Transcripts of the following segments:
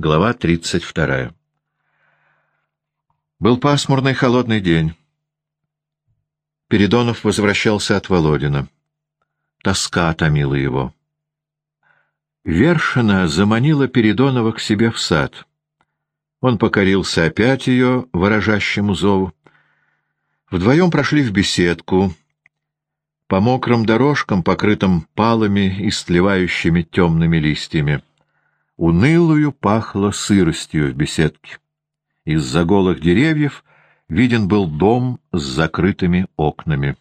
Глава 32. Был пасмурный холодный день. Передонов возвращался от Володина. Тоска томила его. Вершина заманила Передонова к себе в сад. Он покорился опять ее выражащему зову. Вдвоем прошли в беседку. По мокрым дорожкам, покрытым палами и стлевающими темными листьями. Унылую пахло сыростью в беседке. Из-за голых деревьев виден был дом с закрытыми окнами.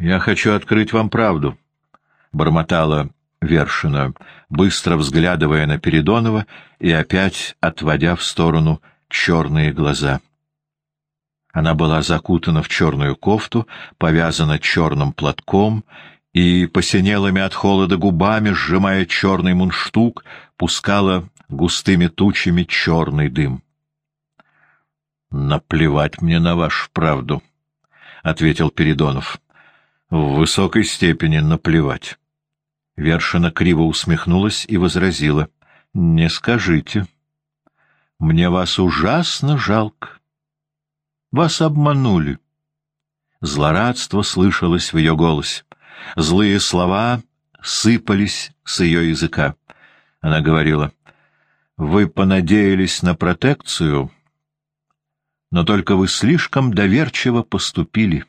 «Я хочу открыть вам правду», — бормотала Вершина, быстро взглядывая на Передонова и опять отводя в сторону черные глаза. Она была закутана в черную кофту, повязана черным платком и посинелыми от холода губами, сжимая черный мундштук, пускала густыми тучами черный дым. «Наплевать мне на вашу правду», — ответил Передонов. «В высокой степени наплевать». Вершина криво усмехнулась и возразила. «Не скажите. Мне вас ужасно жалко. Вас обманули». Злорадство слышалось в ее голосе. Злые слова сыпались с ее языка. Она говорила, «Вы понадеялись на протекцию, но только вы слишком доверчиво поступили.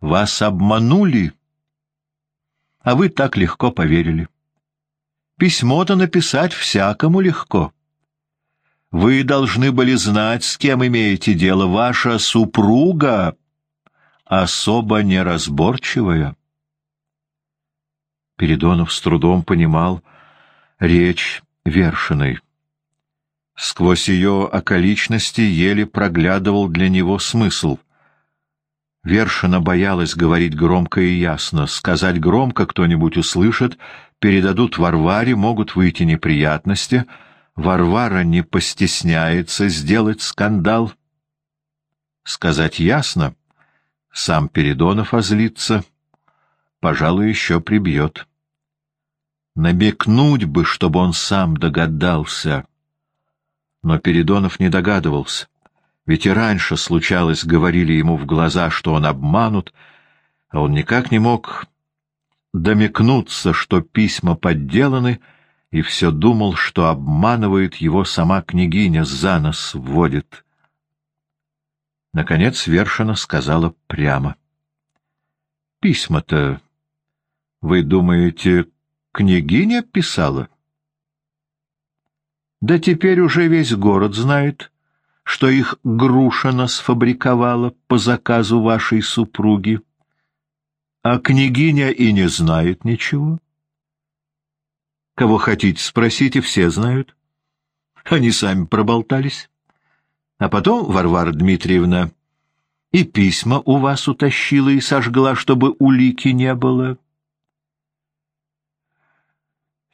Вас обманули, а вы так легко поверили. Письмо-то написать всякому легко». Вы должны были знать, с кем имеете дело. Ваша супруга особо неразборчивая. Передонов с трудом понимал речь Вершиной. Сквозь ее околичности еле проглядывал для него смысл. Вершина боялась говорить громко и ясно. Сказать громко кто-нибудь услышит, передадут Варваре, могут выйти неприятности. Варвара не постесняется сделать скандал. Сказать ясно, сам Передонов озлится, пожалуй, еще прибьет. Намекнуть бы, чтобы он сам догадался. Но Передонов не догадывался. Ведь и раньше случалось, говорили ему в глаза, что он обманут, а он никак не мог домекнуться, что письма подделаны, и все думал, что обманывает его сама княгиня, за нос вводит. Наконец Вершина сказала прямо. — Письма-то, вы думаете, Княгиня писала? Да теперь уже весь город знает, что их Грушина сфабриковала по заказу вашей супруги. А княгиня и не знает ничего. Кого хотите, спросите, все знают. Они сами проболтались. А потом Варвара Дмитриевна и письма у вас утащила и сожгла, чтобы улики не было.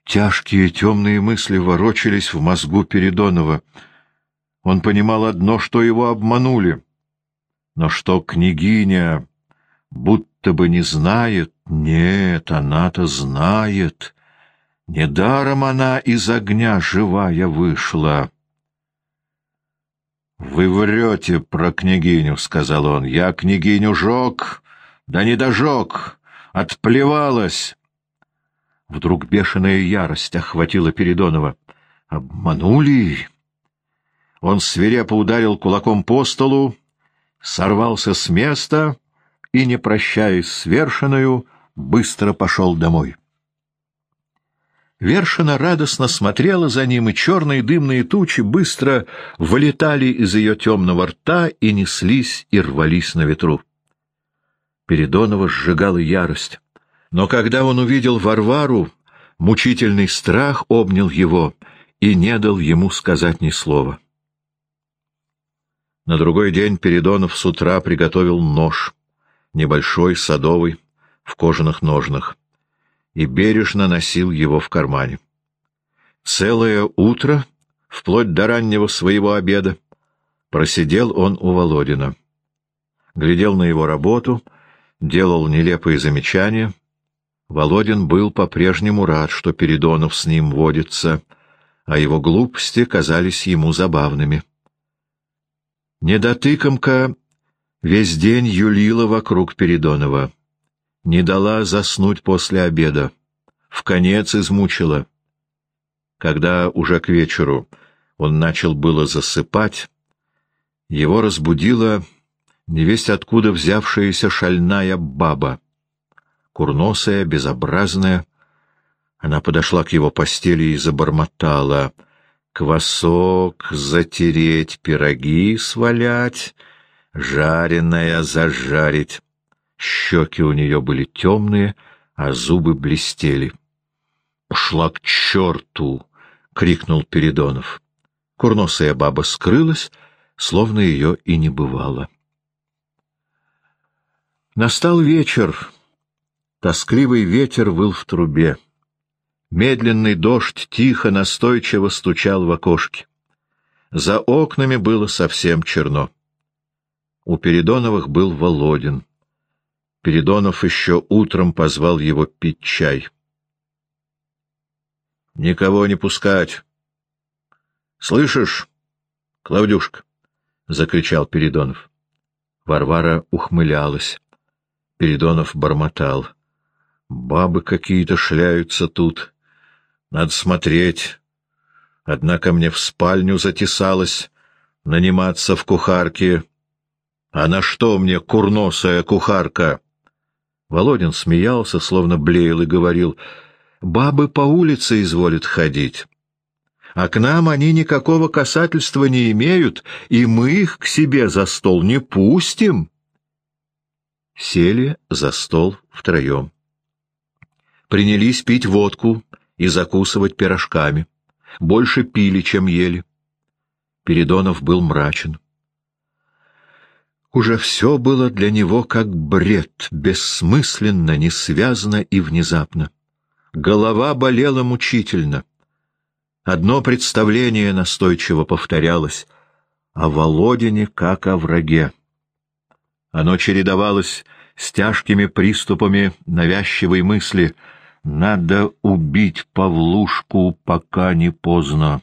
Тяжкие темные мысли ворочались в мозгу Передонова. Он понимал одно, что его обманули. Но что княгиня будто бы не знает, нет, она-то знает. Недаром она из огня живая вышла. — Вы врете про княгиню, — сказал он. — Я княгиню жег, да не дожег, отплевалась. Вдруг бешеная ярость охватила Передонова. «Обманули!» Он свирепо ударил кулаком по столу, сорвался с места и, не прощаясь с Вершиною, быстро пошел домой. Вершина радостно смотрела за ним, и черные дымные тучи быстро вылетали из ее темного рта и неслись и рвались на ветру. Передонова сжигала ярость. Но когда он увидел Варвару, мучительный страх обнял его и не дал ему сказать ни слова. На другой день Передонов с утра приготовил нож, небольшой, садовый, в кожаных ножнах, и бережно носил его в кармане. Целое утро, вплоть до раннего своего обеда, просидел он у Володина. Глядел на его работу, делал нелепые замечания — Володин был по-прежнему рад, что Передонов с ним водится — а его глупости казались ему забавными. Недотыкомка весь день юлила вокруг Передонова. Не дала заснуть после обеда. В конец измучила. Когда уже к вечеру он начал было засыпать, его разбудила невесть откуда взявшаяся шальная баба. Курносая, безобразная, она подошла к его постели и забормотала. «Квасок затереть, пироги свалять, жареное зажарить». Щеки у нее были темные, а зубы блестели. «Пошла к черту!» — крикнул Передонов. Курносая баба скрылась, словно ее и не бывало. Настал вечер. Тоскливый ветер выл в трубе. Медленный дождь тихо, настойчиво стучал в окошке. За окнами было совсем черно. У Передоновых был Володин. Передонов еще утром позвал его пить чай. — Никого не пускать. — Слышишь, Клавдюшка? — закричал Передонов. Варвара ухмылялась. Передонов бормотал. — Бабы какие-то шляются тут. Надо смотреть. Однако мне в спальню затесалась наниматься в кухарке. А на что мне курносая кухарка? Володин смеялся, словно блеял, и говорил, «Бабы по улице изволят ходить, а к нам они никакого касательства не имеют, и мы их к себе за стол не пустим». Сели за стол втроем. Принялись пить водку, и закусывать пирожками. Больше пили, чем ели. Передонов был мрачен. Уже все было для него как бред, бессмысленно, несвязно и внезапно. Голова болела мучительно. Одно представление настойчиво повторялось — о Володине как о враге. Оно чередовалось с тяжкими приступами навязчивой мысли — надо убить Павлушку, пока не поздно.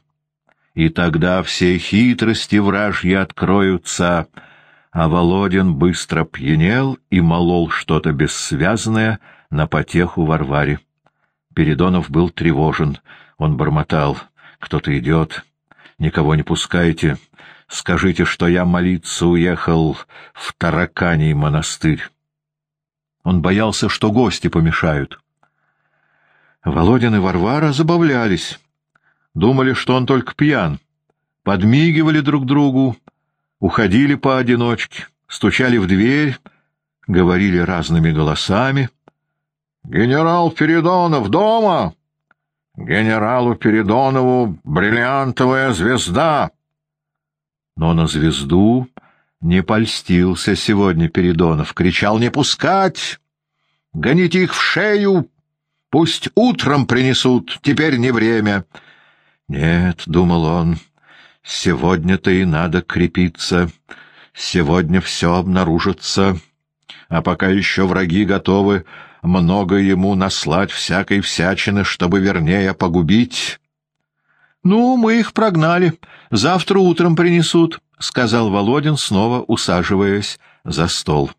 И тогда все хитрости вражьи откроются, а Володин быстро пьянел и молол что-то бессвязное на потеху Варваре. Передонов был тревожен. Он бормотал. «Кто-то идет. Никого не пускайте. Скажите, что я молиться уехал в Тараканий монастырь». Он боялся, что гости помешают. Володин и Варвара забавлялись. Думали, что он только пьян. Подмигивали друг другу, уходили поодиночке, стучали в дверь, говорили разными голосами. «Генерал Передонов дома!» «Генералу Передонову бриллиантовая звезда!» Но на звезду не польстился сегодня Передонов, кричал «Не пускать! Гоните их в шею! Пусть утром принесут, теперь не время. Нет, — думал он, — сегодня-то и надо крепиться, сегодня все обнаружится, а пока еще враги готовы много ему наслать всякой всячины, чтобы вернее погубить. — Ну, мы их прогнали, завтра утром принесут, — сказал Володин, снова усаживаясь за стол.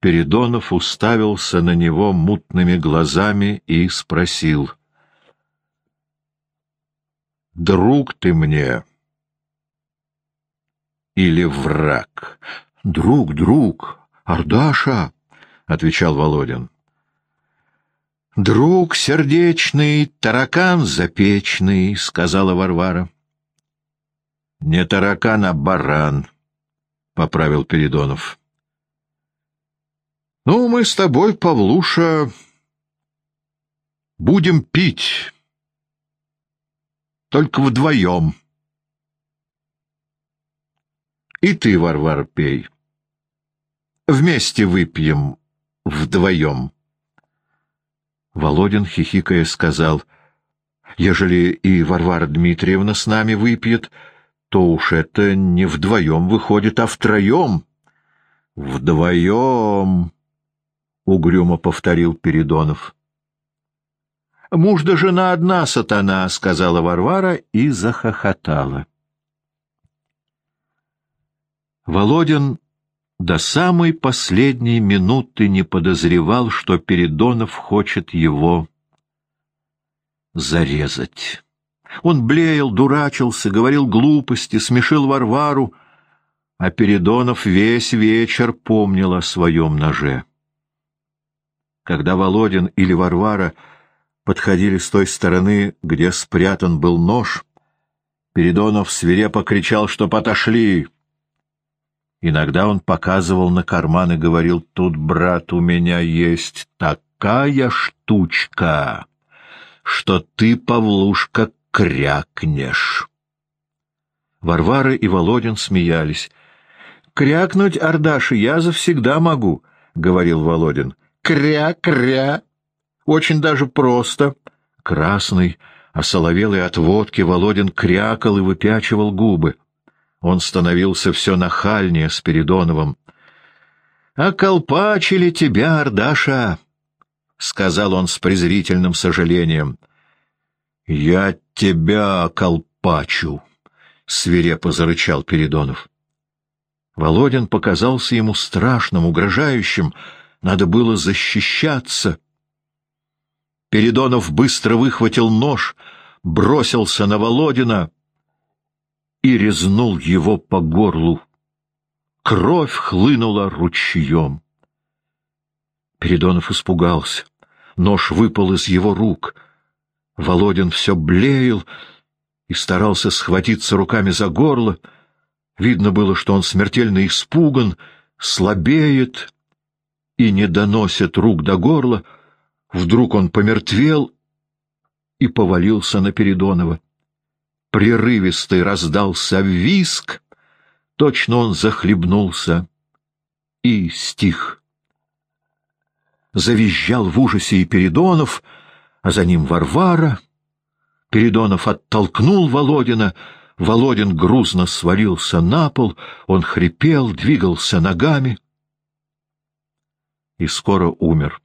Передонов уставился на него мутными глазами и спросил. «Друг ты мне или враг?» «Друг, друг, Ардаша!» — отвечал Володин. «Друг сердечный, таракан запечный», — сказала Варвара. «Не таракан, а баран», — поправил Передонов. Ну, мы с тобой, Павлуша, будем пить. Только вдвоем. И ты, Варвар, пей. Вместе выпьем вдвоем. Володин, хихикая, сказал, «Ежели и Варвара Дмитриевна с нами выпьет, то уж это не вдвоем выходит, а втроем». «Вдвоем!» — угрюмо повторил Передонов. Муж да жена одна сатана, — сказала Варвара и захохотала. Володин до самой последней минуты не подозревал, что Передонов хочет его зарезать. Он блеял, дурачился, говорил глупости, смешил Варвару, а Передонов весь вечер помнил о своем ноже. Когда Володин или Варвара подходили с той стороны, где спрятан был нож, Передонов свирепо кричал, что отошли. Иногда он показывал на карман и говорил, «Тут, брат, у меня есть такая штучка, что ты, Павлушка, крякнешь». Варвара и Володин смеялись. «Крякнуть, Ардаши, я завсегда могу», — говорил Володин. «Кря-кря!» Очень даже просто. Красный, осоловелый от водки, Володин крякал и выпячивал губы. Он становился все нахальнее с Передоновым. — Околпачили тебя, Ардаша! — сказал он с презрительным сожалением. — Я тебя околпачу! — свирепо зарычал Передонов. Володин показался ему страшным, угрожающим. Надо было защищаться. — Передонов быстро выхватил нож, бросился на Володина и резнул его по горлу. Кровь хлынула ручьем. Передонов испугался. Нож выпал из его рук. Володин все блеял и старался схватиться руками за горло. Видно было, что он смертельно испуган, слабеет и не доносит рук до горла, Вдруг он помертвел и повалился на Передонова. Прерывистый раздался виск, точно он захлебнулся и стих. Завизжал в ужасе и Передонов, а за ним Варвара. Передонов оттолкнул Володина, Володин грузно свалился на пол, он хрипел, двигался ногами и скоро умер.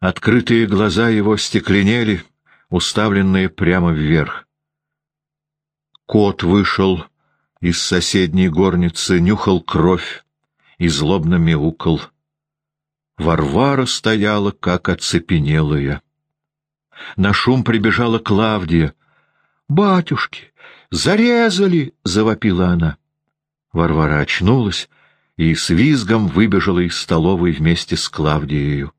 Открытые глаза его стекленели, уставленные прямо вверх. Кот вышел из соседней горницы, нюхал кровь и злобно мяукал. Варвара стояла, как оцепенелая. На шум прибежала Клавдия. «Батюшки, зарезали!» — завопила она. Варвара очнулась и с визгом выбежала из столовой вместе с Клавдией.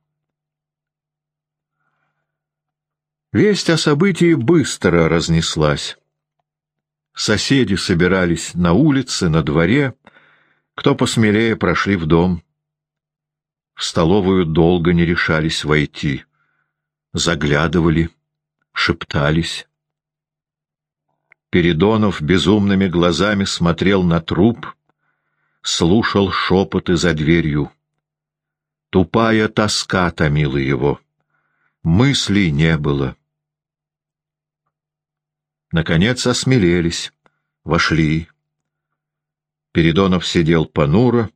Весть о событии быстро разнеслась. Соседи собирались на улице, на дворе, кто посмелее прошли в дом. В столовую долго не решались войти. Заглядывали, шептались. Передонов безумными глазами смотрел на труп, слушал шепоты за дверью. Тупая тоска томила его. Мыслей не было. Наконец осмелелись, вошли. Передонов сидел понуро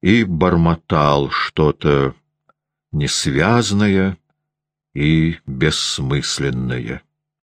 и бормотал что-то несвязное и бессмысленное.